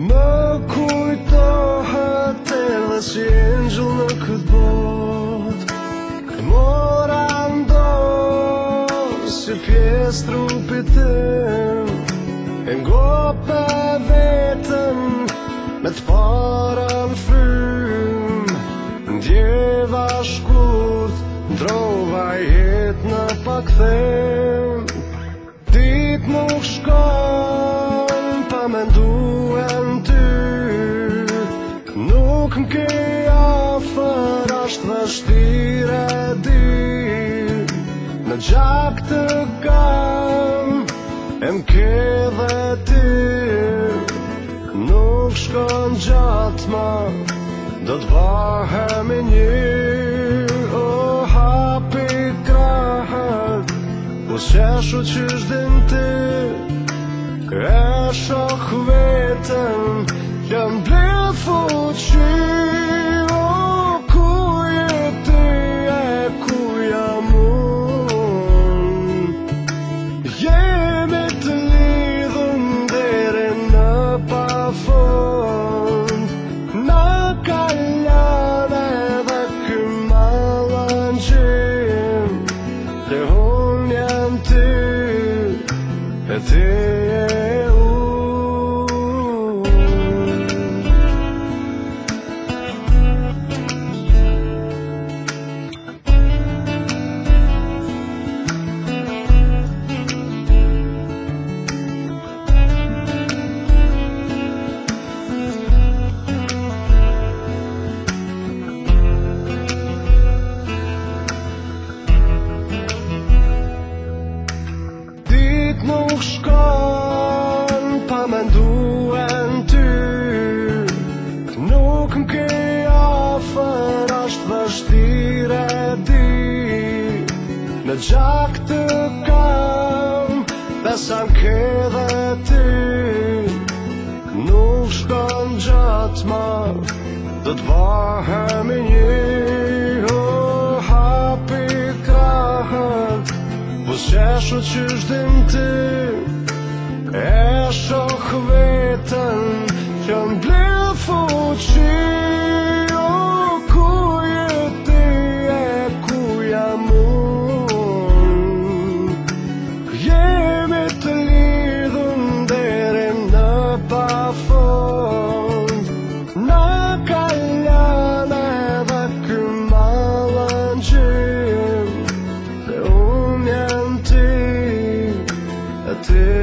Më kujtoha të dhe si angel në këtë bot Këtë mora ndonë si pjesë trupit të E ngopë vetëm me të para në frym shkurt, Ndrova drova jetë në pakthem Ditë nuk shko Nuk ngeja fër ashtë dhe shtire di Në gjak të kam E më ke dhe ti Nuk shkon gjatë ma Do të bahem i një O oh, hapi krahët U sheshu që shdim ti Kresho vetën, Jam blinë there Në gjak të kam Besam këdhe ty Nuk shkon gjatë ma Dhe të vahem i një Ho hapi krahën Po s'qeshu që shdim ty E shok vetën do